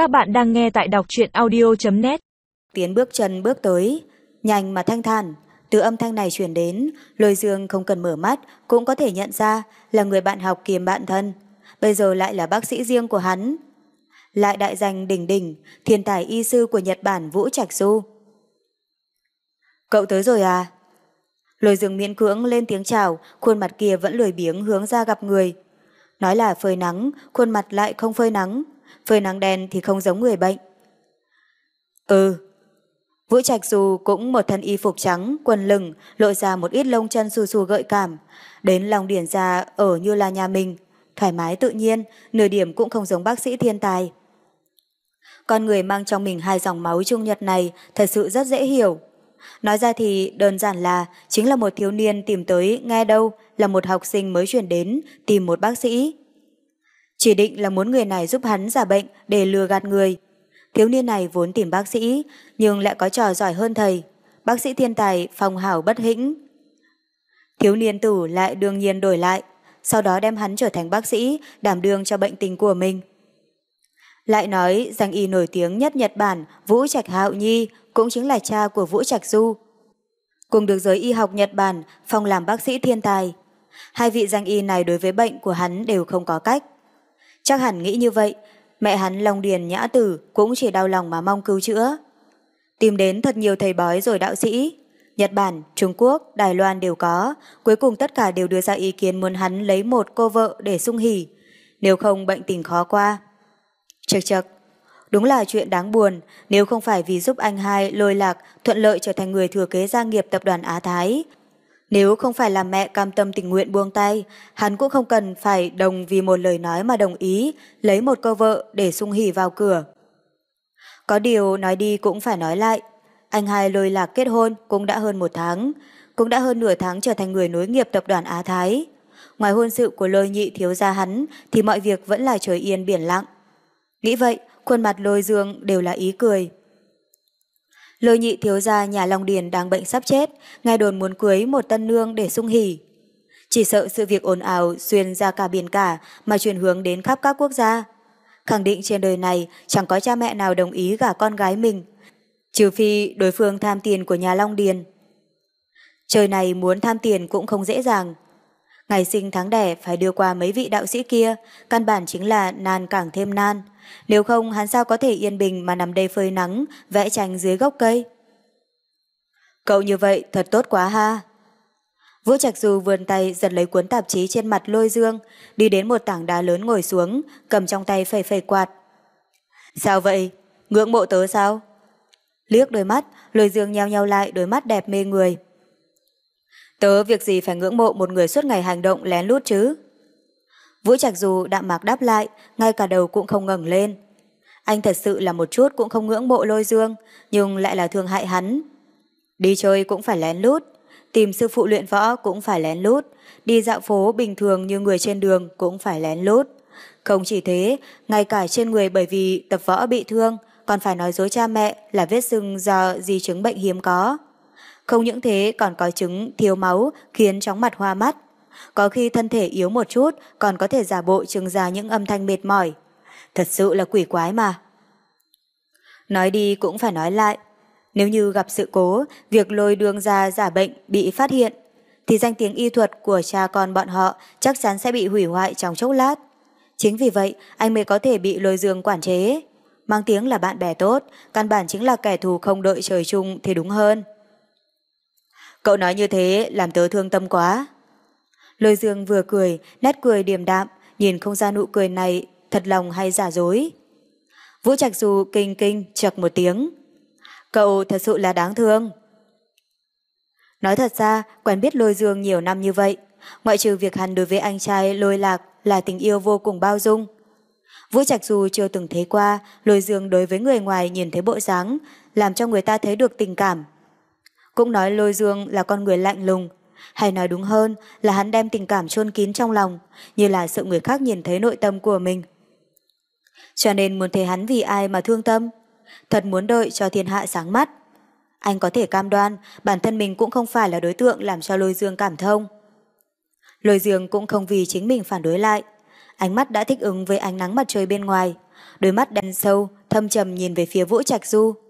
Các bạn đang nghe tại đọc truyện audio.net Tiến bước chân bước tới, nhanh mà thanh thản. Từ âm thanh này chuyển đến, lôi dương không cần mở mắt cũng có thể nhận ra là người bạn học kiềm bạn thân. Bây giờ lại là bác sĩ riêng của hắn. Lại đại danh đỉnh đỉnh, thiên tài y sư của Nhật Bản Vũ Trạch Du. Cậu tới rồi à? Lôi dương miễn cưỡng lên tiếng chào, khuôn mặt kia vẫn lười biếng hướng ra gặp người. Nói là phơi nắng, khuôn mặt lại không phơi nắng. Phơi nắng đen thì không giống người bệnh. Ừ. Vũ Trạch dù cũng một thân y phục trắng, quần lừng, lộ ra một ít lông chân xù xù gợi cảm. Đến lòng điển ra ở như là nhà mình. Thoải mái tự nhiên, nửa điểm cũng không giống bác sĩ thiên tài. Con người mang trong mình hai dòng máu trung nhật này thật sự rất dễ hiểu. Nói ra thì đơn giản là chính là một thiếu niên tìm tới nghe đâu là một học sinh mới chuyển đến tìm một bác sĩ. Chỉ định là muốn người này giúp hắn giả bệnh để lừa gạt người. Thiếu niên này vốn tìm bác sĩ, nhưng lại có trò giỏi hơn thầy. Bác sĩ thiên tài phong hảo bất hĩnh. Thiếu niên tử lại đương nhiên đổi lại, sau đó đem hắn trở thành bác sĩ, đảm đương cho bệnh tình của mình. Lại nói, danh y nổi tiếng nhất Nhật Bản, Vũ Trạch Hạo Nhi, cũng chính là cha của Vũ Trạch Du. Cùng được giới y học Nhật Bản, phong làm bác sĩ thiên tài. Hai vị danh y này đối với bệnh của hắn đều không có cách. Chắc hẳn nghĩ như vậy, mẹ hắn Long Điền Nhã Tử cũng chỉ đau lòng mà mong cứu chữa. Tìm đến thật nhiều thầy bói rồi đạo sĩ. Nhật Bản, Trung Quốc, Đài Loan đều có, cuối cùng tất cả đều đưa ra ý kiến muốn hắn lấy một cô vợ để sung hỉ, nếu không bệnh tình khó qua. Chật chật, đúng là chuyện đáng buồn, nếu không phải vì giúp anh hai lôi lạc thuận lợi trở thành người thừa kế gia nghiệp tập đoàn Á Thái. Nếu không phải là mẹ cam tâm tình nguyện buông tay, hắn cũng không cần phải đồng vì một lời nói mà đồng ý lấy một cô vợ để sung hỉ vào cửa. Có điều nói đi cũng phải nói lại, anh hai lôi lạc kết hôn cũng đã hơn một tháng, cũng đã hơn nửa tháng trở thành người nối nghiệp tập đoàn Á Thái. Ngoài hôn sự của lôi nhị thiếu gia hắn thì mọi việc vẫn là trời yên biển lặng. Nghĩ vậy, khuôn mặt lôi dương đều là ý cười. Lôi nhị thiếu gia nhà Long Điền đang bệnh sắp chết, nghe đồn muốn cưới một tân nương để sung hỉ. Chỉ sợ sự việc ồn ào xuyên ra cả biển cả mà chuyển hướng đến khắp các quốc gia. Khẳng định trên đời này chẳng có cha mẹ nào đồng ý gả con gái mình, trừ phi đối phương tham tiền của nhà Long Điền. Trời này muốn tham tiền cũng không dễ dàng. Ngày sinh tháng đẻ phải đưa qua mấy vị đạo sĩ kia, căn bản chính là nan càng thêm nan. Nếu không hắn sao có thể yên bình mà nằm đây phơi nắng, vẽ tranh dưới gốc cây. Cậu như vậy thật tốt quá ha. Vũ Trạch Du vươn tay giật lấy cuốn tạp chí trên mặt lôi dương, đi đến một tảng đá lớn ngồi xuống, cầm trong tay phẩy phẩy quạt. Sao vậy? Ngưỡng mộ tớ sao? Liếc đôi mắt, lôi dương nheo nheo lại đôi mắt đẹp mê người. Tớ việc gì phải ngưỡng mộ một người suốt ngày hành động lén lút chứ? Vũ Trạch dù đạm mạc đáp lại, ngay cả đầu cũng không ngẩng lên. Anh thật sự là một chút cũng không ngưỡng mộ lôi dương, nhưng lại là thương hại hắn. Đi chơi cũng phải lén lút, tìm sư phụ luyện võ cũng phải lén lút, đi dạo phố bình thường như người trên đường cũng phải lén lút. Không chỉ thế, ngay cả trên người bởi vì tập võ bị thương, còn phải nói dối cha mẹ là vết sưng do di chứng bệnh hiếm có. Không những thế còn có chứng thiếu máu khiến chóng mặt hoa mắt. Có khi thân thể yếu một chút còn có thể giả bộ trừng ra những âm thanh mệt mỏi. Thật sự là quỷ quái mà. Nói đi cũng phải nói lại. Nếu như gặp sự cố, việc lôi đường ra giả bệnh bị phát hiện, thì danh tiếng y thuật của cha con bọn họ chắc chắn sẽ bị hủy hoại trong chốc lát. Chính vì vậy, anh mới có thể bị lôi dương quản chế. Mang tiếng là bạn bè tốt, căn bản chính là kẻ thù không đợi trời chung thì đúng hơn. Cậu nói như thế làm tớ thương tâm quá. Lôi dương vừa cười, nét cười điềm đạm, nhìn không ra nụ cười này thật lòng hay giả dối. Vũ Trạch Dù kinh kinh chật một tiếng. Cậu thật sự là đáng thương. Nói thật ra, quen biết lôi dương nhiều năm như vậy, ngoại trừ việc hắn đối với anh trai lôi lạc là tình yêu vô cùng bao dung. Vũ Trạch Dù chưa từng thấy qua, lôi dương đối với người ngoài nhìn thấy bộ dáng, làm cho người ta thấy được tình cảm. Cũng nói lôi dương là con người lạnh lùng, hay nói đúng hơn là hắn đem tình cảm chôn kín trong lòng, như là sợ người khác nhìn thấy nội tâm của mình. Cho nên muốn thấy hắn vì ai mà thương tâm, thật muốn đợi cho thiên hạ sáng mắt. Anh có thể cam đoan bản thân mình cũng không phải là đối tượng làm cho lôi dương cảm thông. Lôi dương cũng không vì chính mình phản đối lại. Ánh mắt đã thích ứng với ánh nắng mặt trời bên ngoài, đôi mắt đen sâu, thâm trầm nhìn về phía Vũ Trạch Du.